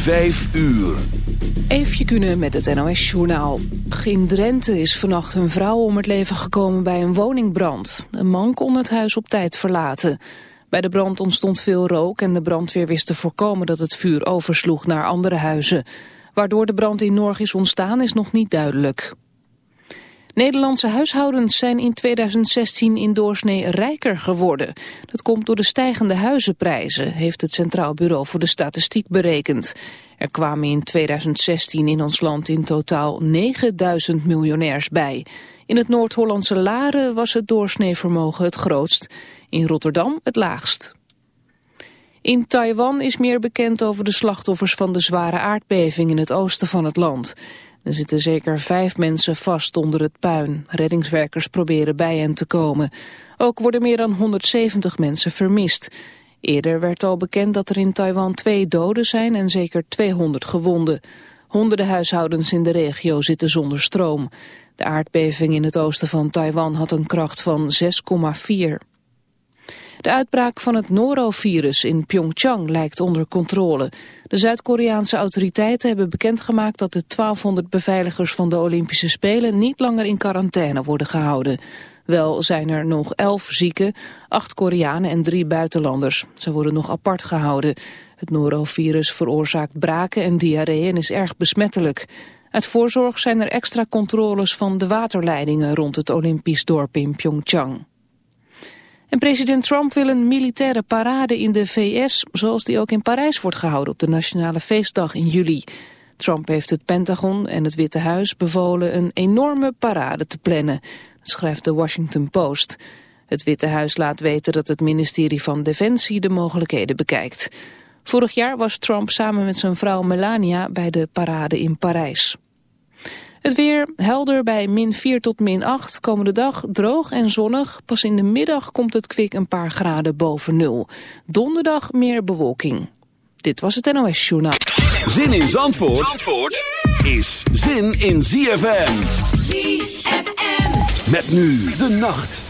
Vijf uur. Eefje kunnen met het NOS-journaal. In Drenthe is vannacht een vrouw om het leven gekomen bij een woningbrand. Een man kon het huis op tijd verlaten. Bij de brand ontstond veel rook en de brandweer wist te voorkomen dat het vuur oversloeg naar andere huizen. Waardoor de brand in Norg is ontstaan is nog niet duidelijk. Nederlandse huishoudens zijn in 2016 in doorsnee rijker geworden. Dat komt door de stijgende huizenprijzen, heeft het Centraal Bureau voor de Statistiek berekend. Er kwamen in 2016 in ons land in totaal 9000 miljonairs bij. In het Noord-Hollandse Laren was het doorsneevermogen het grootst, in Rotterdam het laagst. In Taiwan is meer bekend over de slachtoffers van de zware aardbeving in het oosten van het land. Er zitten zeker vijf mensen vast onder het puin. Reddingswerkers proberen bij hen te komen. Ook worden meer dan 170 mensen vermist. Eerder werd al bekend dat er in Taiwan twee doden zijn en zeker 200 gewonden. Honderden huishoudens in de regio zitten zonder stroom. De aardbeving in het oosten van Taiwan had een kracht van 6,4. De uitbraak van het norovirus in Pyeongchang lijkt onder controle. De Zuid-Koreaanse autoriteiten hebben bekendgemaakt dat de 1200 beveiligers van de Olympische Spelen niet langer in quarantaine worden gehouden. Wel zijn er nog elf zieken, acht Koreanen en drie buitenlanders. Ze worden nog apart gehouden. Het norovirus veroorzaakt braken en diarree en is erg besmettelijk. Uit voorzorg zijn er extra controles van de waterleidingen rond het Olympisch dorp in Pyeongchang. En president Trump wil een militaire parade in de VS, zoals die ook in Parijs wordt gehouden op de Nationale Feestdag in juli. Trump heeft het Pentagon en het Witte Huis bevolen een enorme parade te plannen, schrijft de Washington Post. Het Witte Huis laat weten dat het ministerie van Defensie de mogelijkheden bekijkt. Vorig jaar was Trump samen met zijn vrouw Melania bij de parade in Parijs. Het weer helder bij min 4 tot min 8. Komende dag droog en zonnig. Pas in de middag komt het kwik een paar graden boven nul. Donderdag meer bewolking. Dit was het NOS Journaal. Zin in Zandvoort, Zandvoort is zin in ZFM. ZFM. Met nu de nacht.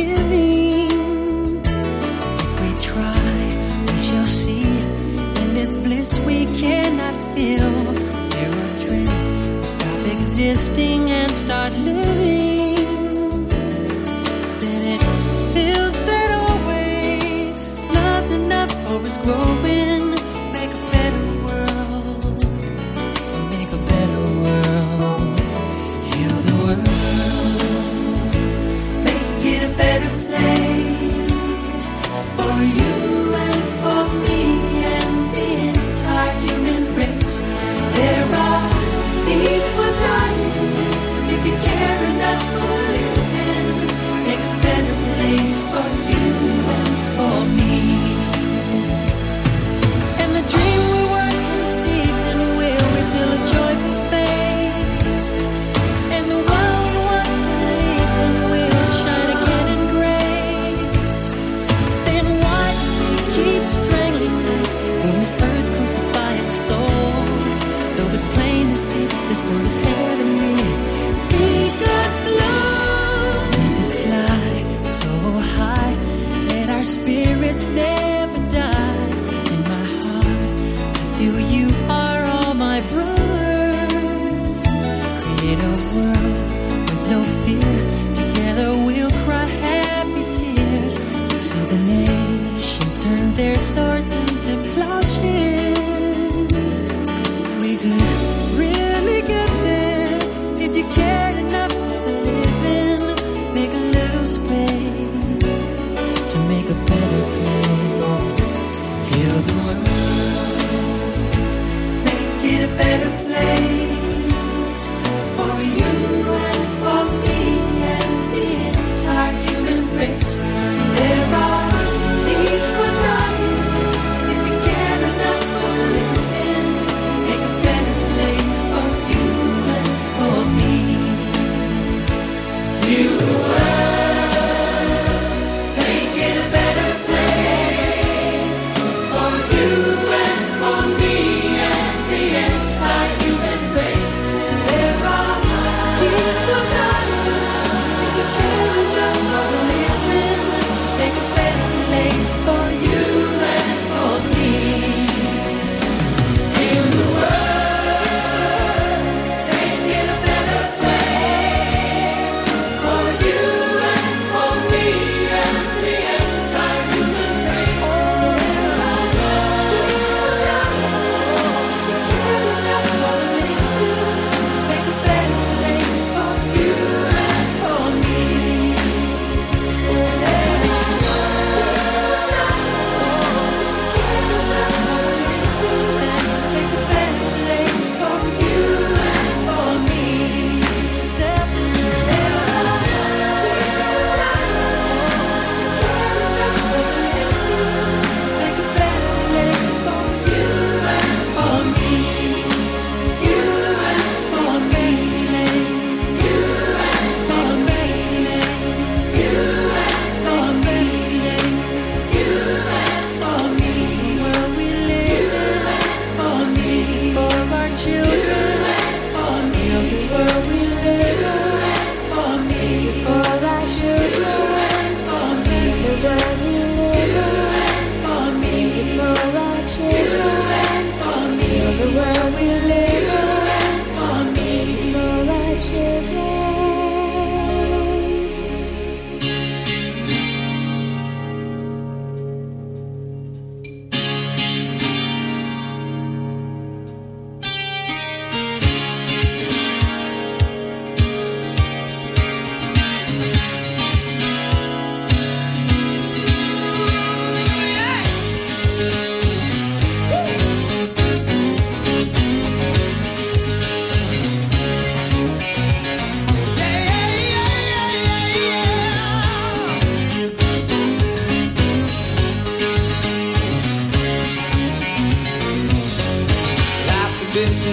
If we try, we shall see. In this bliss we cannot feel. Dreams, we stop existing and start living.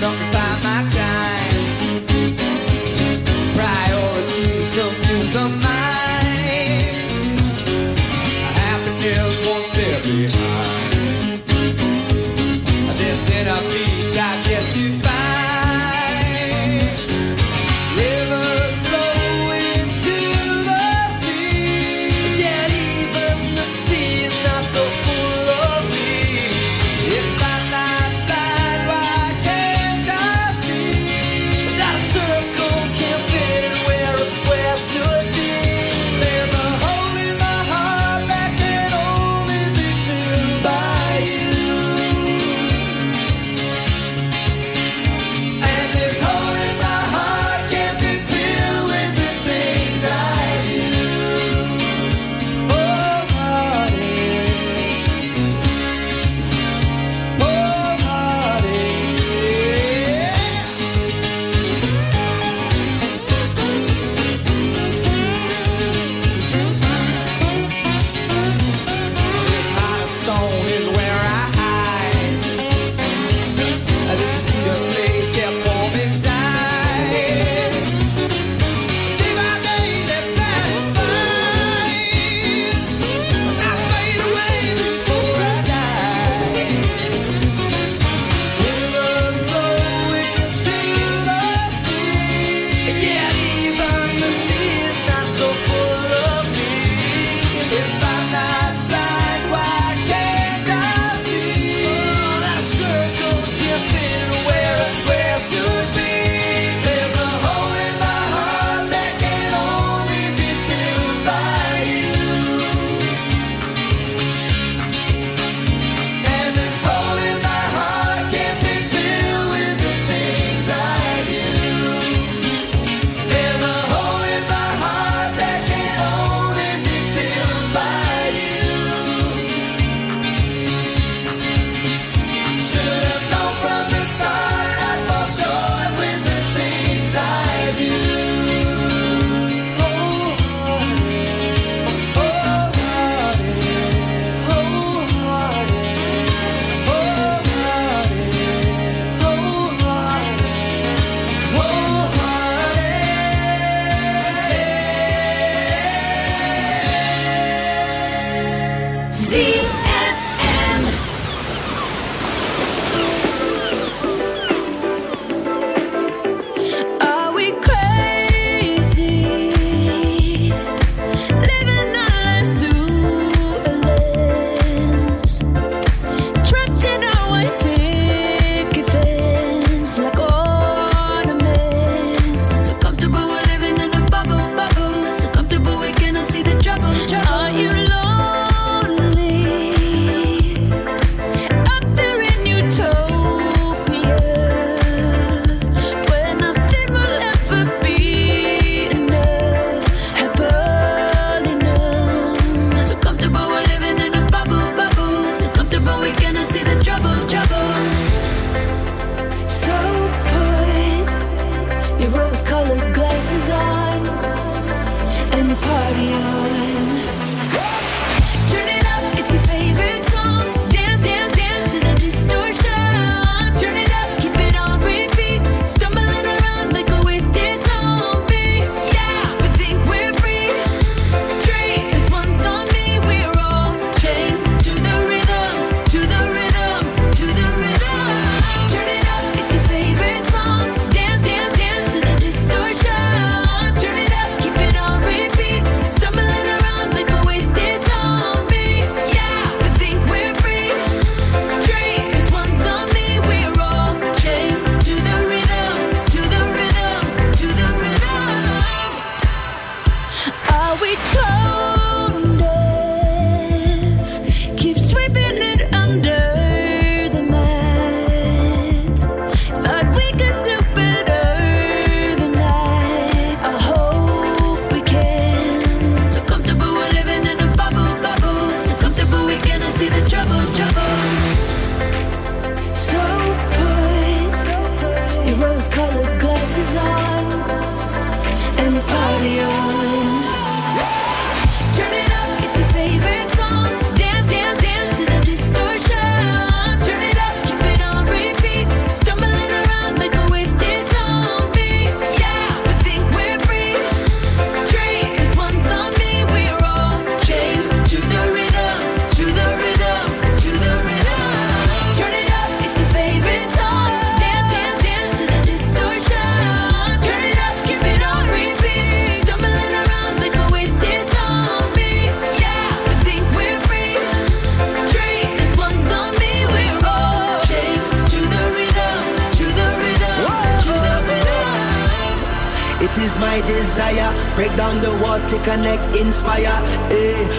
don't buy my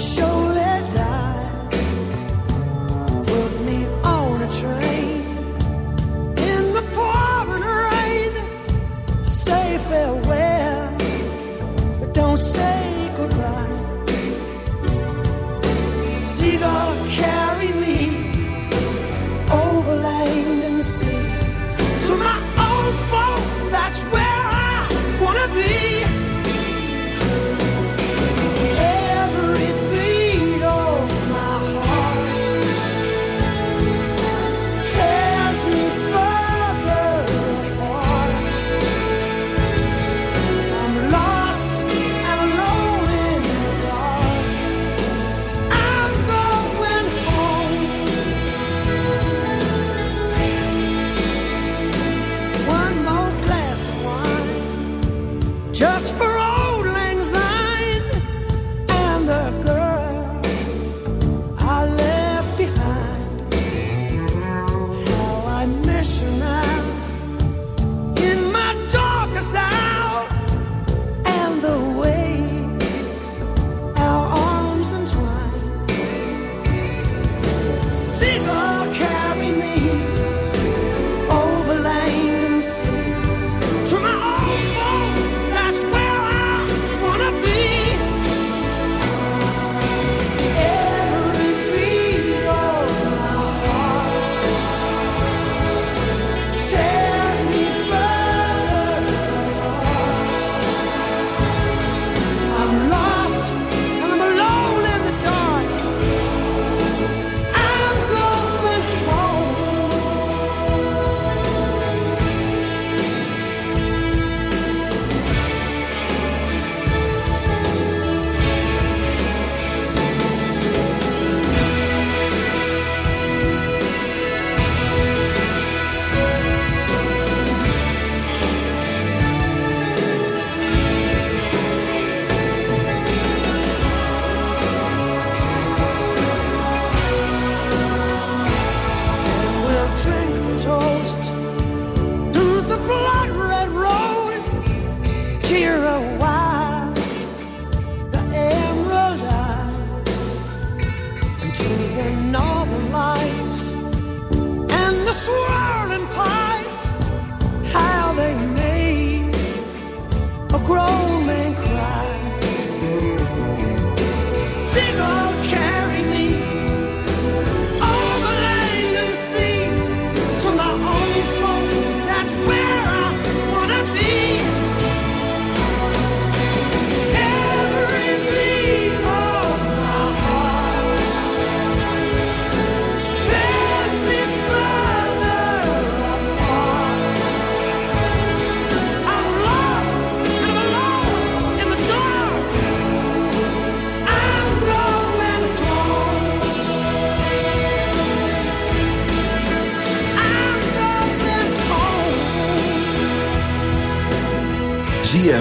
To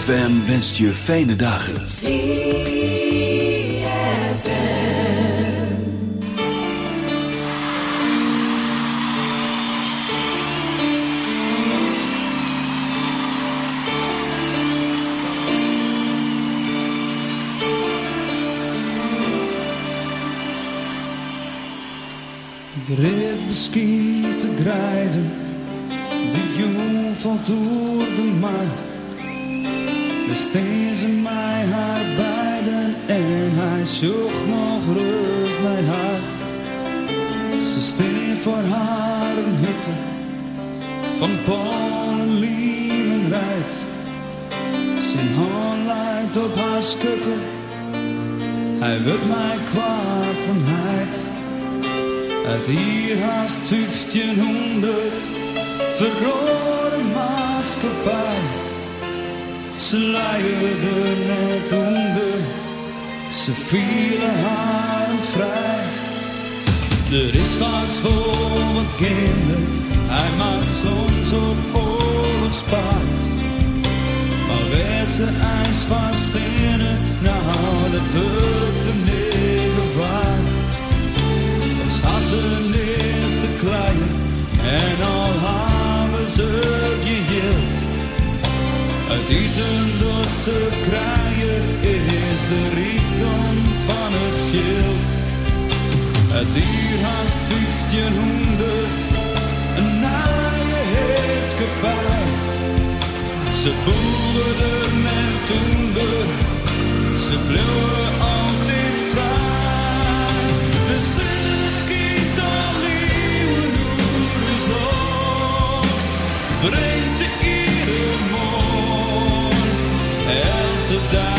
ZFM wenst je fijne dagen. Ik rit misschien te grijden, de jong valt door de maan. Ze mij haar beiden en hij zocht nog rust naar haar. Ze steen voor haar een hutte van Polen, Liemen rijdt. Zijn hand leidt op haar schutte, hij wil mij kwaad en heid. Uit hier haast 1500 verrode maatschappij. Ze luierde net onder, ze vielen haar vrij. Er is wat voor mijn kinderen, hij maakt soms op oorlogspaard. Maar werd ze ijs vast in het, nou dat wordt de negen waar. Dan staan ze neer te klein en al hebben ze geheeld. Het eten ze krijgen is de rijkdom van het veld. Het hier haast 1500, een naaie heerskepaar. Ze boeren met toender, ze bleven altijd vrij. De zin schiet al nieuwe noeders nog, elke dag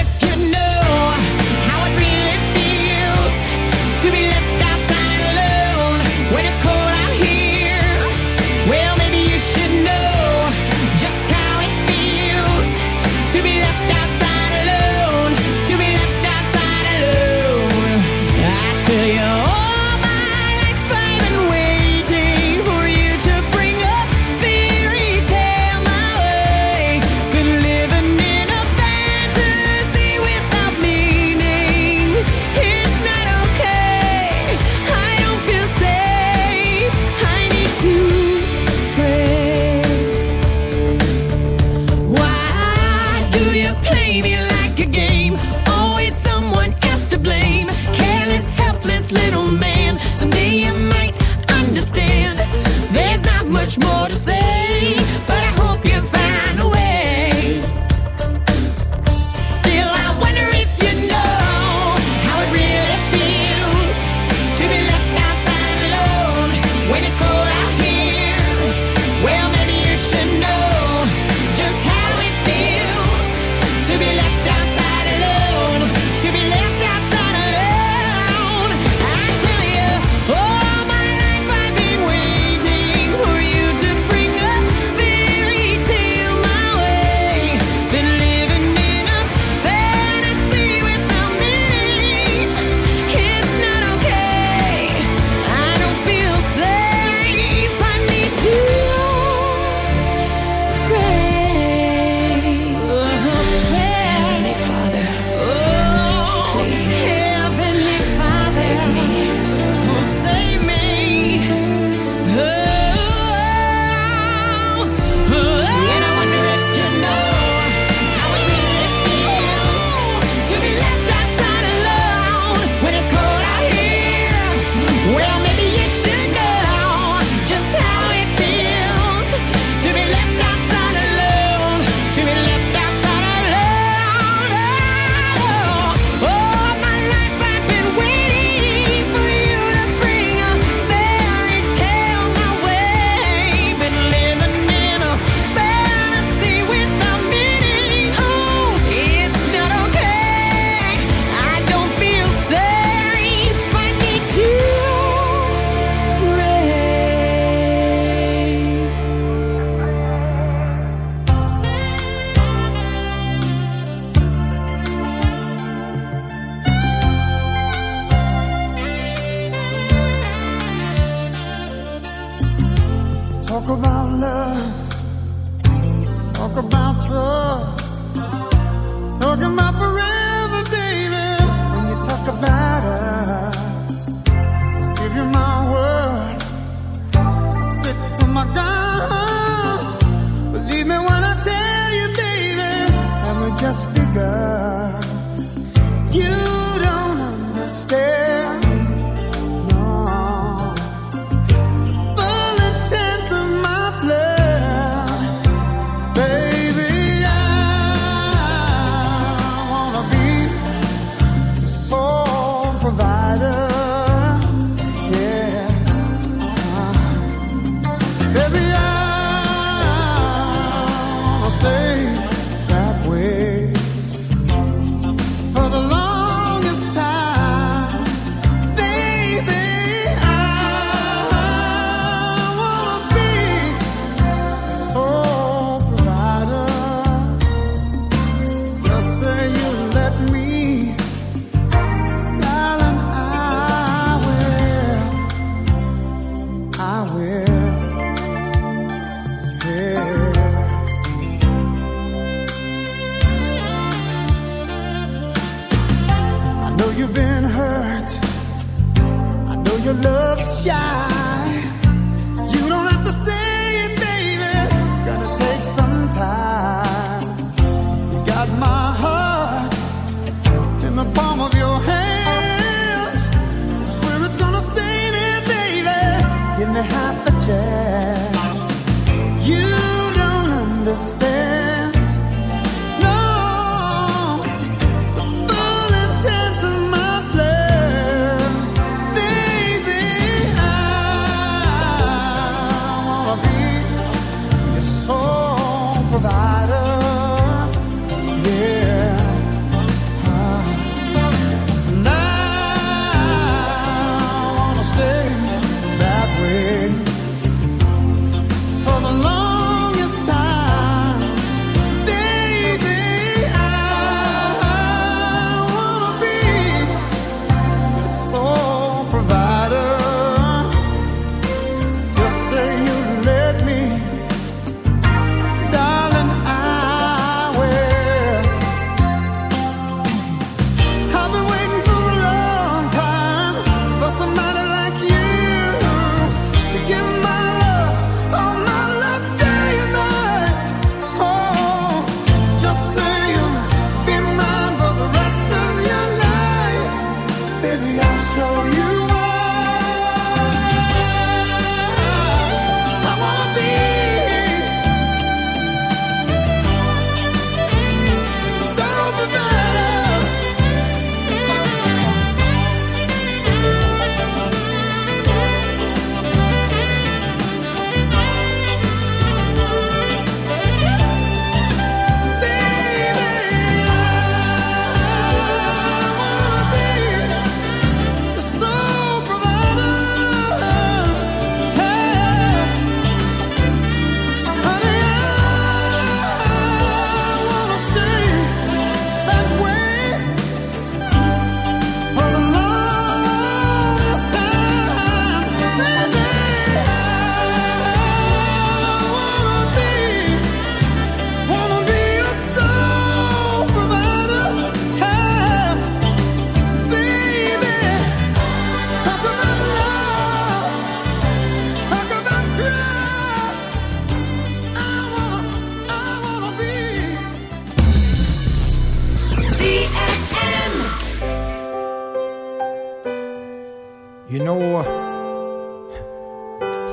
if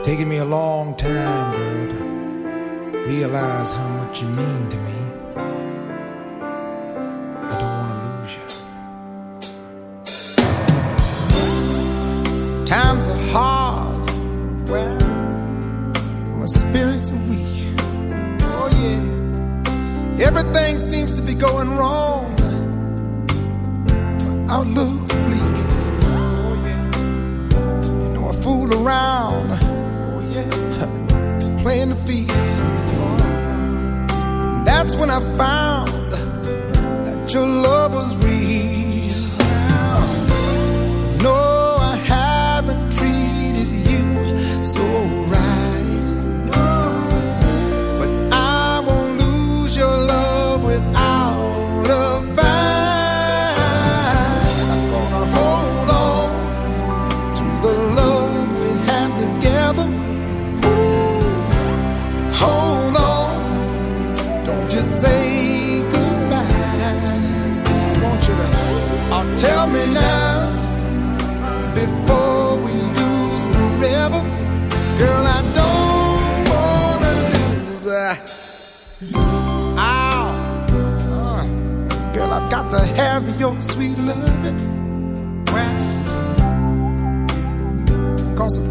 Taking me a long time, girl, to realize how much you mean to me. I don't want to lose you. Times are hard. Well, my spirits are weak. Oh, yeah. Everything seems to be going wrong. My outlook's bleak. Oh, yeah. You know, I fool around playing field. That's when I found that your love was real.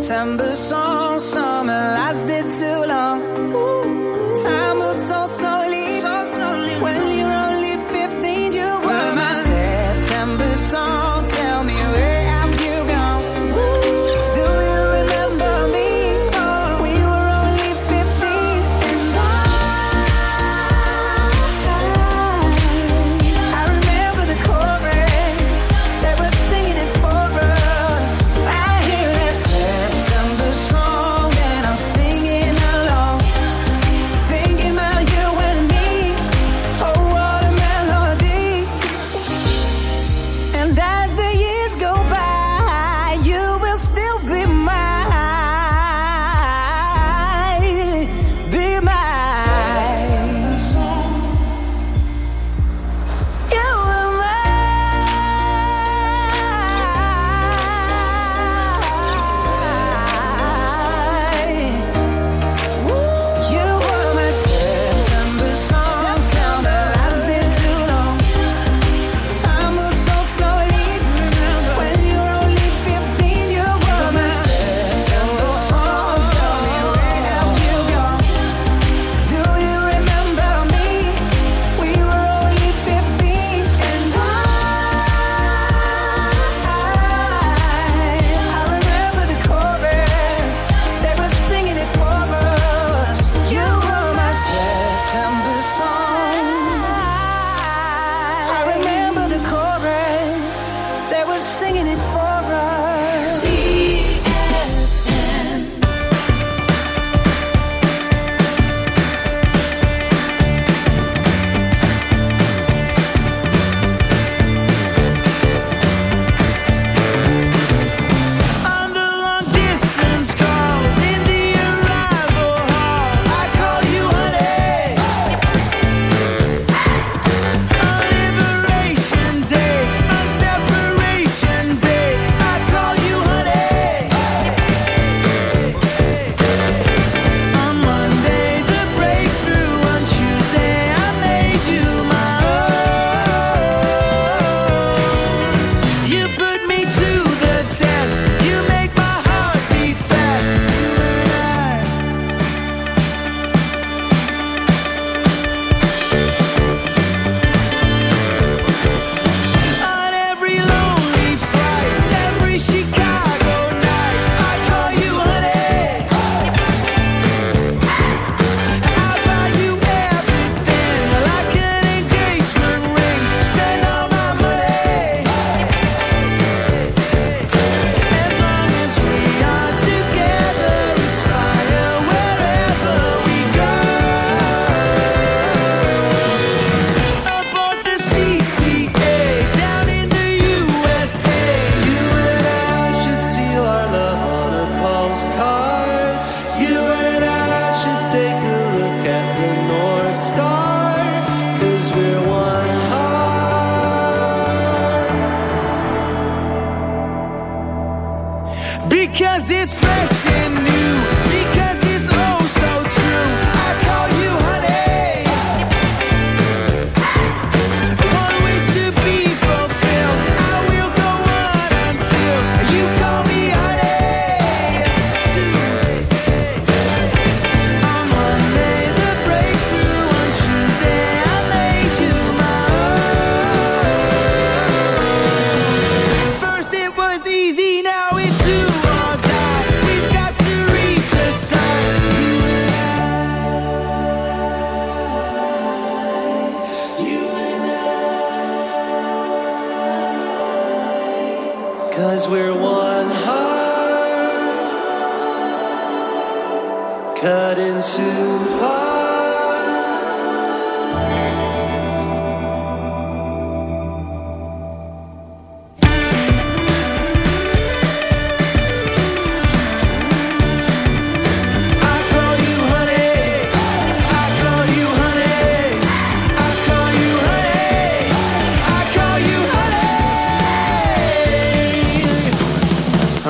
September song,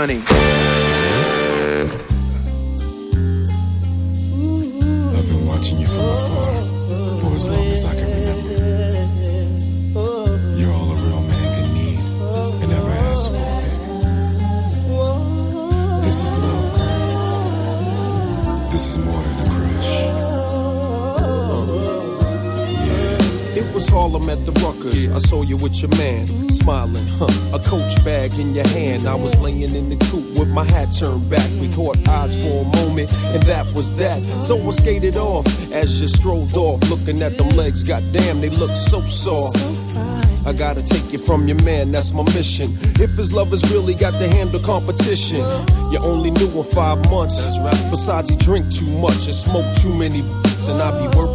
honey. My hat turned back. We caught eyes for a moment, and that was that. So I skated off as you strolled off, looking at them legs. Goddamn, they look so soft. I gotta take you from your man, that's my mission. If his lovers really got to handle competition, you only knew him five months. Besides, he drink too much and smoke too many. And I be working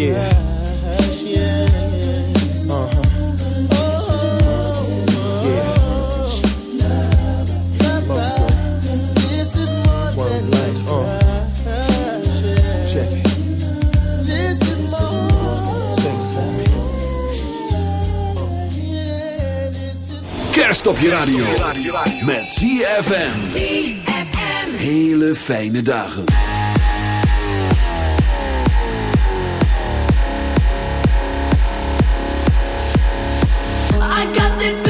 For me. Yeah, this is Kerst op je radio. Met ZFM. Hele fijne dagen. This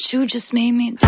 you just made me.